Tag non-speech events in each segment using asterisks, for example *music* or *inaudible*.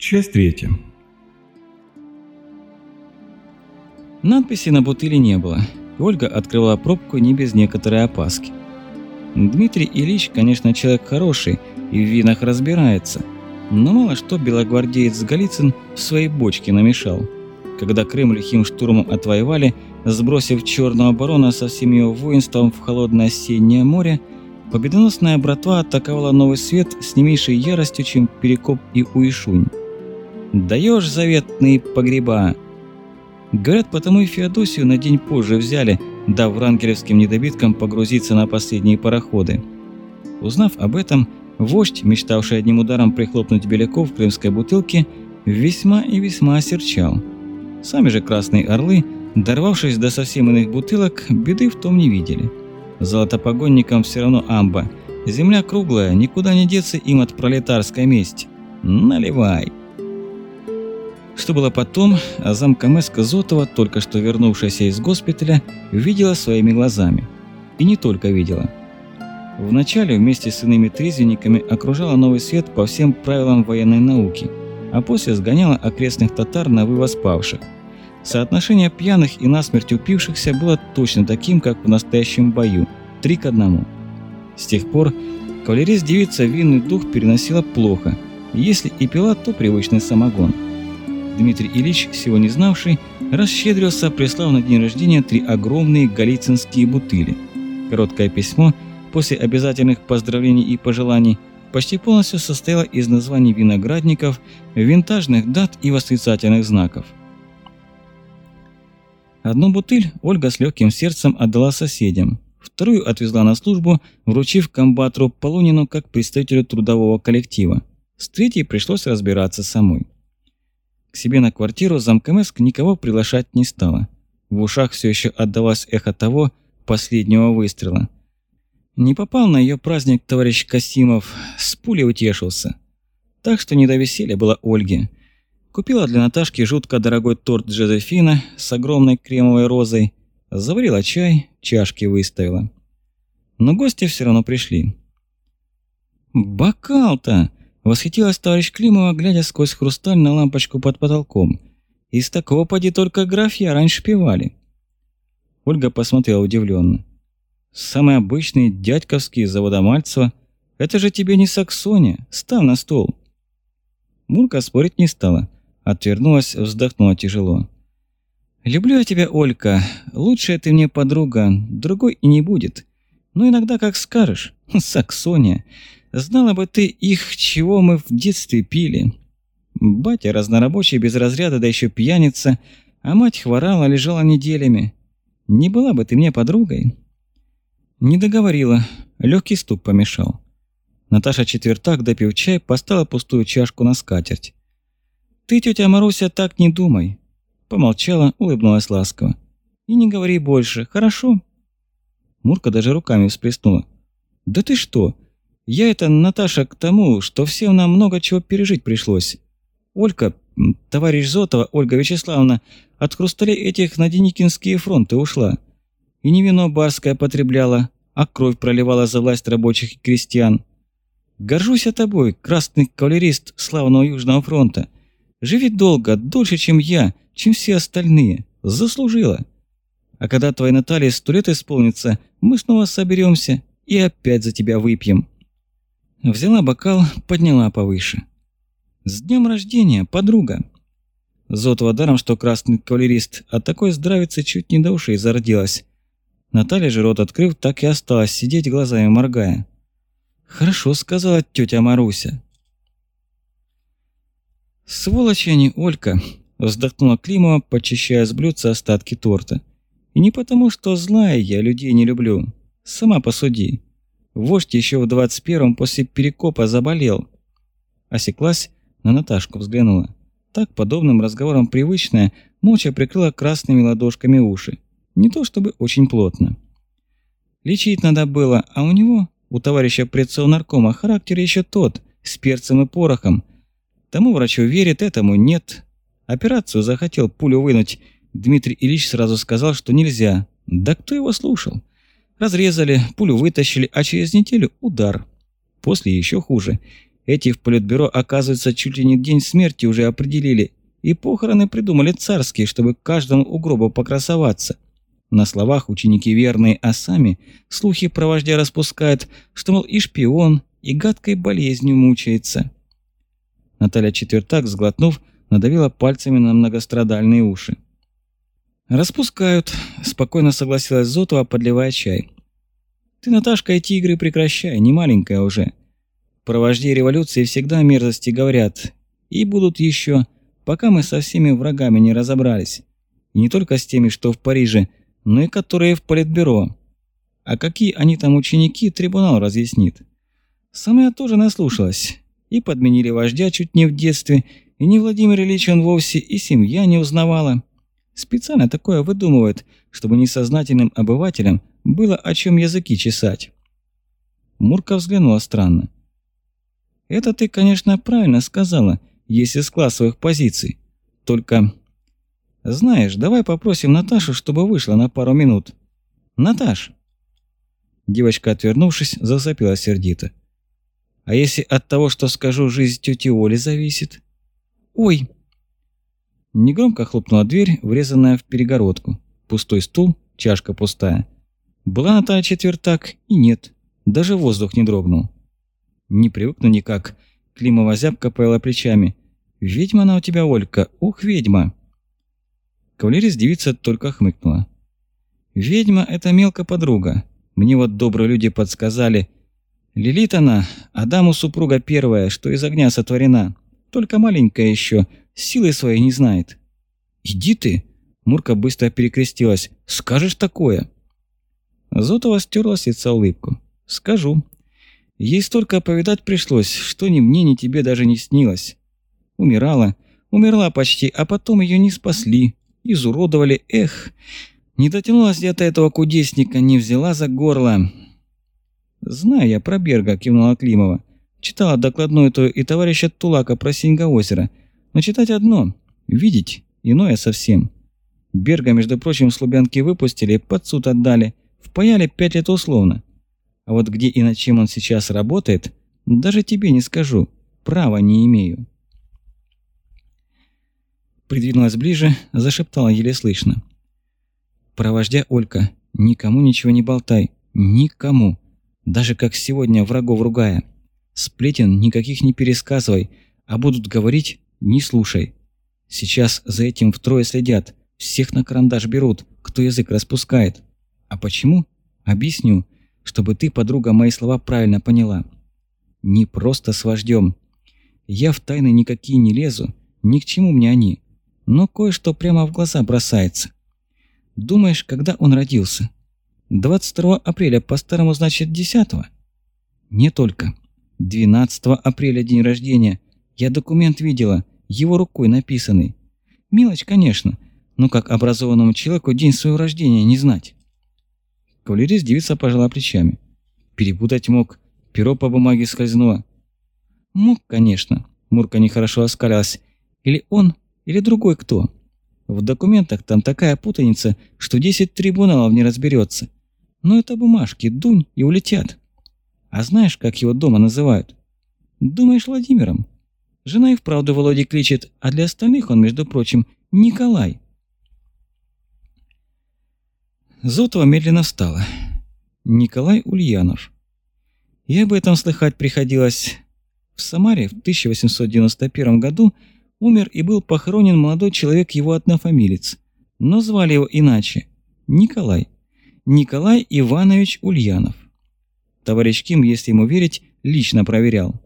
Часть третья. Надписи на бутыле не было. Ольга открывала пробку не без некоторой опаски. Дмитрий Ильич, конечно, человек хороший и в винах разбирается, но мало что белогвардеец Голицын в своей бочке намешал. Когда Крым лихим штурмом отвоевали, сбросив черного барона со всем его воинством в холодное осеннее море, победоносная братва атаковала Новый Свет с не яростью, чем Перекоп и Уишунь. «Даешь заветные погреба!» Говорят, потому и Феодосию на день позже взяли, дав врангелевским недобиткам погрузиться на последние пароходы. Узнав об этом, вождь, мечтавший одним ударом прихлопнуть Беляков в крымской бутылке, весьма и весьма осерчал. Сами же Красные Орлы, дорвавшись до совсем иных бутылок, беды в том не видели. Золотопогонникам все равно амба. Земля круглая, никуда не деться им от пролетарской мести. Наливай. Что было потом, а замкомеска Зотова, только что вернувшаяся из госпиталя, видела своими глазами. И не только видела. Вначале вместе с иными трезвенниками окружала новый свет по всем правилам военной науки, а после сгоняла окрестных татар на вывоз павших. Соотношение пьяных и насмерть упившихся было точно таким, как в настоящем бою – три к одному. С тех пор кавалерист-девица винный дух переносила плохо, если и пила, то привычный самогон – Дмитрий Ильич, всего не знавший, расщедрился, прислав на день рождения три огромные галицинские бутыли. Короткое письмо, после обязательных поздравлений и пожеланий, почти полностью состояло из названий виноградников, винтажных дат и восклицательных знаков. Одну бутыль Ольга с легким сердцем отдала соседям, вторую отвезла на службу, вручив комбатору Полунину как представителю трудового коллектива. С третьей пришлось разбираться самой. К себе на квартиру замкомеск никого приглашать не стала. В ушах все еще отдалось эхо того последнего выстрела. Не попал на ее праздник товарищ Касимов, с пулей утешился. Так что не до веселья было Ольге. Купила для Наташки жутко дорогой торт Джозефина с огромной кремовой розой, заварила чай, чашки выставила. Но гости все равно пришли. «Бокал-то!» Восхитилась товарищ Климова, глядя сквозь хрусталь на лампочку под потолком. Из такого поди только графья раньше пивали. Ольга посмотрела удивленно. Самые обычные дядьковские завода Мальцева. Это же тебе не Саксония. Став на стол. Мурка спорить не стала. Отвернулась, вздохнула тяжело. «Люблю я тебя, Олька. Лучшая ты мне подруга. Другой и не будет. Но иногда как скажешь. *laughs* Саксония. Знала бы ты их, чего мы в детстве пили. Батя разнорабочий, без разряда, да еще пьяница, а мать хворала, лежала неделями. Не была бы ты мне подругой?» Не договорила, легкий стук помешал. Наташа четвертак, допив чай, поставила пустую чашку на скатерть. «Ты, тетя Маруся, так не думай!» Помолчала, улыбнулась ласково. «И не говори больше, хорошо?» Мурка даже руками всплеснула. «Да ты что? Я это, Наташа, к тому, что всем нам много чего пережить пришлось. Олька, товарищ Зотова, Ольга Вячеславовна, от хрусталей этих на Деникинские фронты ушла. И не вино барское потребляла, а кровь проливала за власть рабочих и крестьян. Горжусь я тобой, красный кавалерист славного Южного фронта. Живи долго, дольше, чем я, чем все остальные. Заслужила. А когда твоей Наталье сто лет исполнится, мы снова соберемся и опять за тебя выпьем. Взяла бокал, подняла повыше. «С днем рождения, подруга!» Зотова даром, что красный кавалерист, от такой здравицы чуть не до ушей зародилась. Наталья же рот открыв, так и осталась сидеть, глазами моргая. «Хорошо», — сказала тетя Маруся. «Сволочь не Олька», — вздохнула Климова, почищая с блюдца остатки торта. «И не потому, что злая я людей не люблю. Сама посуди. Вождь еще в двадцать первом после перекопа заболел. Осеклась, на Наташку взглянула. Так подобным разговором привычная, молча прикрыла красными ладошками уши. Не то чтобы очень плотно. Лечить надо было, а у него, у товарища предсовнаркома, характер еще тот, с перцем и порохом. Тому врачу верит, этому нет. Операцию захотел пулю вынуть. Дмитрий Ильич сразу сказал, что нельзя. Да кто его слушал? Разрезали, пулю вытащили, а через неделю удар. После еще хуже. Эти в политбюро, оказывается, чуть ли не день смерти уже определили. И похороны придумали царские, чтобы каждому у гроба покрасоваться. На словах ученики верные, а сами слухи про вождя распускают, что, мол, и шпион, и гадкой болезнью мучается. Наталья Четвертак, сглотнув, надавила пальцами на многострадальные уши. «Распускают», – спокойно согласилась Зотова, подливая чай. «Ты, Наташка, эти игры прекращай, не маленькая уже. Про вождей революции всегда мерзости говорят. И будут еще, пока мы со всеми врагами не разобрались. И не только с теми, что в Париже, но и которые в Политбюро. А какие они там ученики, трибунал разъяснит. Сама я тоже наслушалась. И подменили вождя чуть не в детстве, и не Владимир Ильич он вовсе, и семья не узнавала. Специально такое выдумывают, чтобы несознательным обывателям было о чем языки чесать. Мурка взглянула странно. «Это ты, конечно, правильно сказала, если с классовых позиций. Только... Знаешь, давай попросим Наташу, чтобы вышла на пару минут. Наташ!» Девочка, отвернувшись, засопила сердито. «А если от того, что скажу, жизнь тети Оли зависит?» «Ой!» Негромко хлопнула дверь, врезанная в перегородку. Пустой стул, чашка пустая. Была Наталья четвертак и нет. Даже воздух не дрогнул. Не привыкну никак. Климова зябко повела плечами. «Ведьма она у тебя, Олька, ух, ведьма!» Кавалерист девица только хмыкнула. «Ведьма – это мелкая подруга. Мне вот добрые люди подсказали. Лилит она, Адаму супруга первая, что из огня сотворена. Только маленькая еще, силы своей не знает. «Иди ты!» Мурка быстро перекрестилась. «Скажешь такое?» Зотова стерла с лица улыбку. «Скажу. Ей столько повидать пришлось, что ни мне, ни тебе даже не снилось. Умирала, умерла почти, а потом ее не спасли, изуродовали. Эх, не дотянулась где-то этого кудесника, не взяла за горло». «Знаю я про Берга», – кивнула Климова. «Читала докладную твою и товарища Тулака про Синьга-озеро. Но читать одно, видеть иное совсем. Берга, между прочим, Слубянке выпустили, под суд отдали, впаяли пять лет условно. А вот где и над чем он сейчас работает, даже тебе не скажу, права не имею. Придвинулась ближе, зашептала еле слышно. Про вождя, Олька, никому ничего не болтай, никому, даже как сегодня врагов ругая. Сплетен никаких не пересказывай, а будут говорить не слушай. Сейчас за этим втрое следят, всех на карандаш берут, кто язык распускает. А почему? Объясню, чтобы ты, подруга, мои слова правильно поняла. Не просто с вождем. Я в тайны никакие не лезу, ни к чему мне они. Но кое-что прямо в глаза бросается. Думаешь, когда он родился? 22 апреля, по-старому, значит, 10 -го? Не только. 12 апреля день рождения, я документ видела, его рукой написанный. Мелочь, конечно, но как образованному человеку день своего рождения не знать. Кавалерист девица пожала плечами. Перепутать мог, перо по бумаге скользнуло. Мог, конечно. Мурка нехорошо оскалялась. Или он, или другой кто. В документах там такая путаница, что 10 трибуналов не разберется. Но это бумажки, дунь и улетят. А знаешь, как его дома называют? Думаешь, Владимиром? Жена и вправду Володя кличет, а для остальных он, между прочим, Николай. Зотова медленно встала. Николай Ульянов. И об этом слыхать приходилось. В Самаре в 1891 году умер и был похоронен молодой человек его однофамилец, но звали его иначе – Николай. Николай Иванович Ульянов. Товарищ Ким, если ему верить, лично проверял.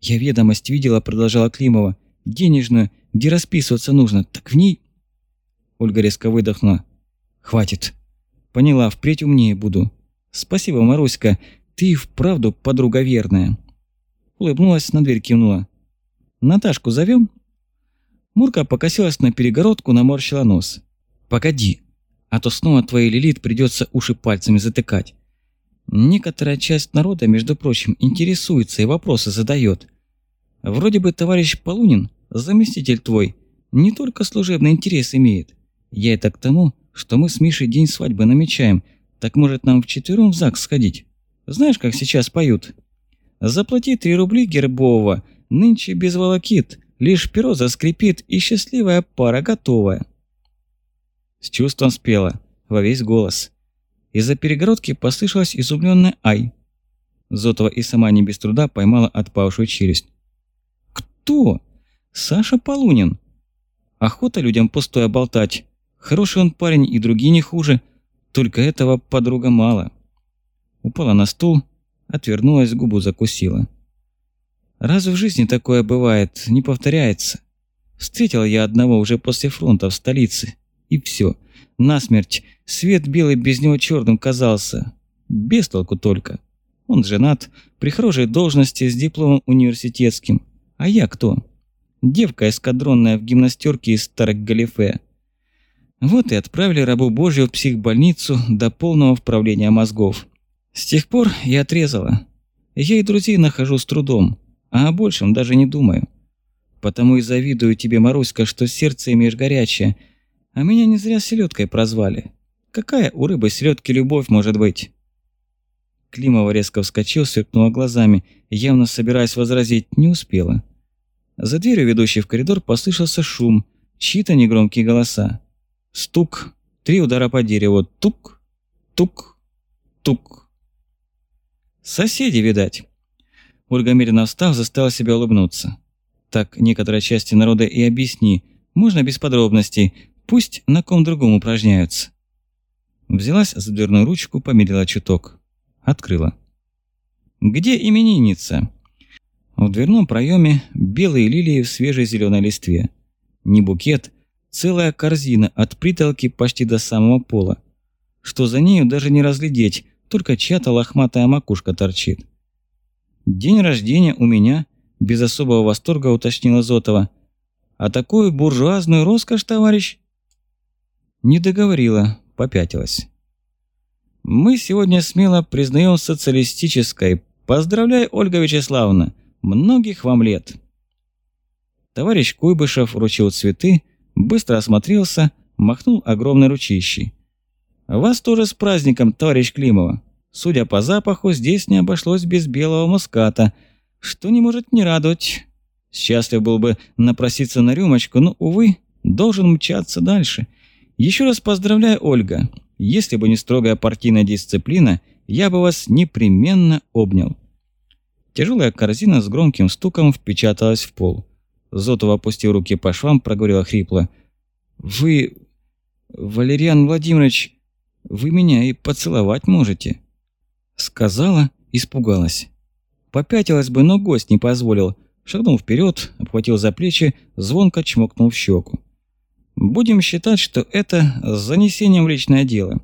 «Я ведомость видела», — продолжала Климова. «Денежную, где расписываться нужно. Так в ней...» Ольга резко выдохнула. «Хватит. Поняла, впредь умнее буду. Спасибо, Маруська, ты вправду подруга верная». Улыбнулась, на дверь кивнула. «Наташку зовем?» Мурка покосилась на перегородку, наморщила нос. «Погоди, а то снова твоей Лилит придется уши пальцами затыкать. Некоторая часть народа, между прочим, интересуется и вопросы задает. Вроде бы товарищ Полунин, заместитель твой, не только служебный интерес имеет. Я это к тому, что мы с Мишей день свадьбы намечаем, так может нам вчетвером в ЗАГС сходить? Знаешь, как сейчас поют? Заплати три рубли гербового, нынче без волокит, лишь перо заскрипит, и счастливая пара готовая. С чувством спела, во весь голос. Из-за перегородки послышалось изумленное «Ай!». Зотова и сама не без труда поймала отпавшую челюсть. «Кто?» «Саша Полунин!» Охота людям пустое болтать. Хороший он парень и другие не хуже. Только этого подруга мало. Упала на стул, отвернулась, губу закусила. Раз в жизни такое бывает, не повторяется. Встретил я одного уже после фронта в столице. И все. Насмерть. Свет белый без него черным казался. Без толку только. Он женат, при хорошей должности с дипломом университетским. А я кто? Девка эскадронная в гимнастерке из старых галифе. Вот и отправили рабу Божью в психбольницу до полного вправления мозгов. С тех пор я отрезала. Я и друзей нахожу с трудом, а о большем даже не думаю. Потому и завидую тебе, Маруська, что сердце имеешь горячее, а меня не зря селедкой прозвали. Какая у рыбы селедки любовь может быть? Климова резко вскочил, сверкнула глазами, явно собираясь возразить, не успела. За дверью, ведущей в коридор, послышался шум, чьи-то негромкие голоса. Стук, три удара по дереву, тук, тук, тук. Соседи, видать. Ольга медленно встав, заставила себя улыбнуться. Так некоторые части народа и объясни, можно без подробностей, пусть на ком другом упражняются. Взялась за дверную ручку, помедлила чуток. Открыла. «Где именинница?» В дверном проеме белые лилии в свежей зеленой листве. Не букет, целая корзина от притолки почти до самого пола. Что за нею даже не разглядеть, только чья-то лохматая макушка торчит. «День рождения у меня», – без особого восторга уточнила Зотова. «А такую буржуазную роскошь, товарищ?» Не договорила, попятилась. «Мы сегодня смело признаем социалистической. Поздравляю, Ольга Вячеславовна!» Многих вам лет. Товарищ Куйбышев вручил цветы, быстро осмотрелся, махнул огромной ручищей. «Вас тоже с праздником, товарищ Климова. Судя по запаху, здесь не обошлось без белого муската, что не может не радовать. Счастлив был бы напроситься на рюмочку, но, увы, должен мчаться дальше. Еще раз поздравляю, Ольга. Если бы не строгая партийная дисциплина, я бы вас непременно обнял». Тяжелая корзина с громким стуком впечаталась в пол. Зотова, опустив руки по швам, проговорила хрипло. «Вы... Валериан Владимирович, вы меня и поцеловать можете?» Сказала, испугалась. Попятилась бы, но гость не позволил. Шагнул вперед, обхватил за плечи, звонко чмокнул в щеку. «Будем считать, что это с занесением в личное дело».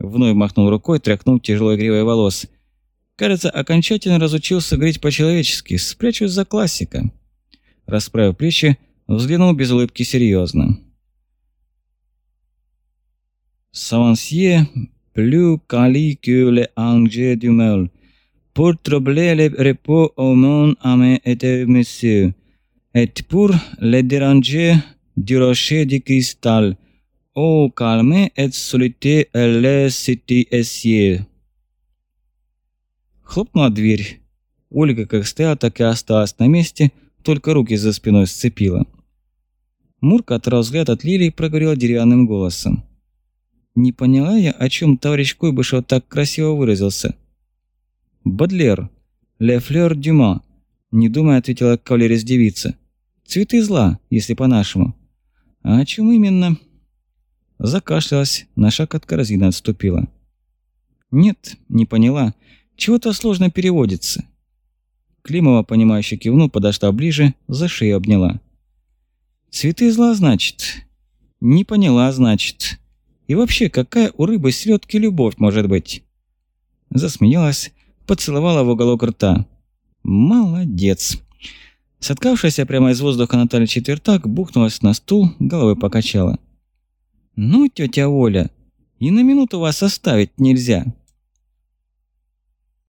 Вновь махнул рукой, тряхнув тяжелой гривой волос – Кажется, окончательно разучился говорить по-человечески. Спрячусь за классика. Расправив плечи, взглянул без улыбки серьезно. Савансье плю кали ange du mal. Pour troubler le repos au monde ame et monsieur. Et pour le déranger du rocher de cristal. О, calme et solité city essier. Хлопнула дверь. Ольга как стояла, так и осталась на месте, только руки за спиной сцепила. Мурка оторвал взгляд от Лилии проговорила деревянным голосом. «Не поняла я, о чем товарищ Куйбышев так красиво выразился». «Бодлер. Ле флёр дюма», – не думая, ответила кавалерис девица. «Цветы зла, если по-нашему». «А о чем именно?» Закашлялась, на шаг от корзины отступила. «Нет, не поняла. Чего-то сложно переводится. Климова, понимающе кивнул, подошла ближе, за шею обняла. «Цветы зла, значит?» «Не поняла, значит. И вообще, какая у рыбы селедки любовь может быть?» Засмеялась, поцеловала в уголок рта. «Молодец!» Соткавшаяся прямо из воздуха Наталья Четвертак бухнулась на стул, головой покачала. «Ну, тетя Оля, и на минуту вас оставить нельзя!»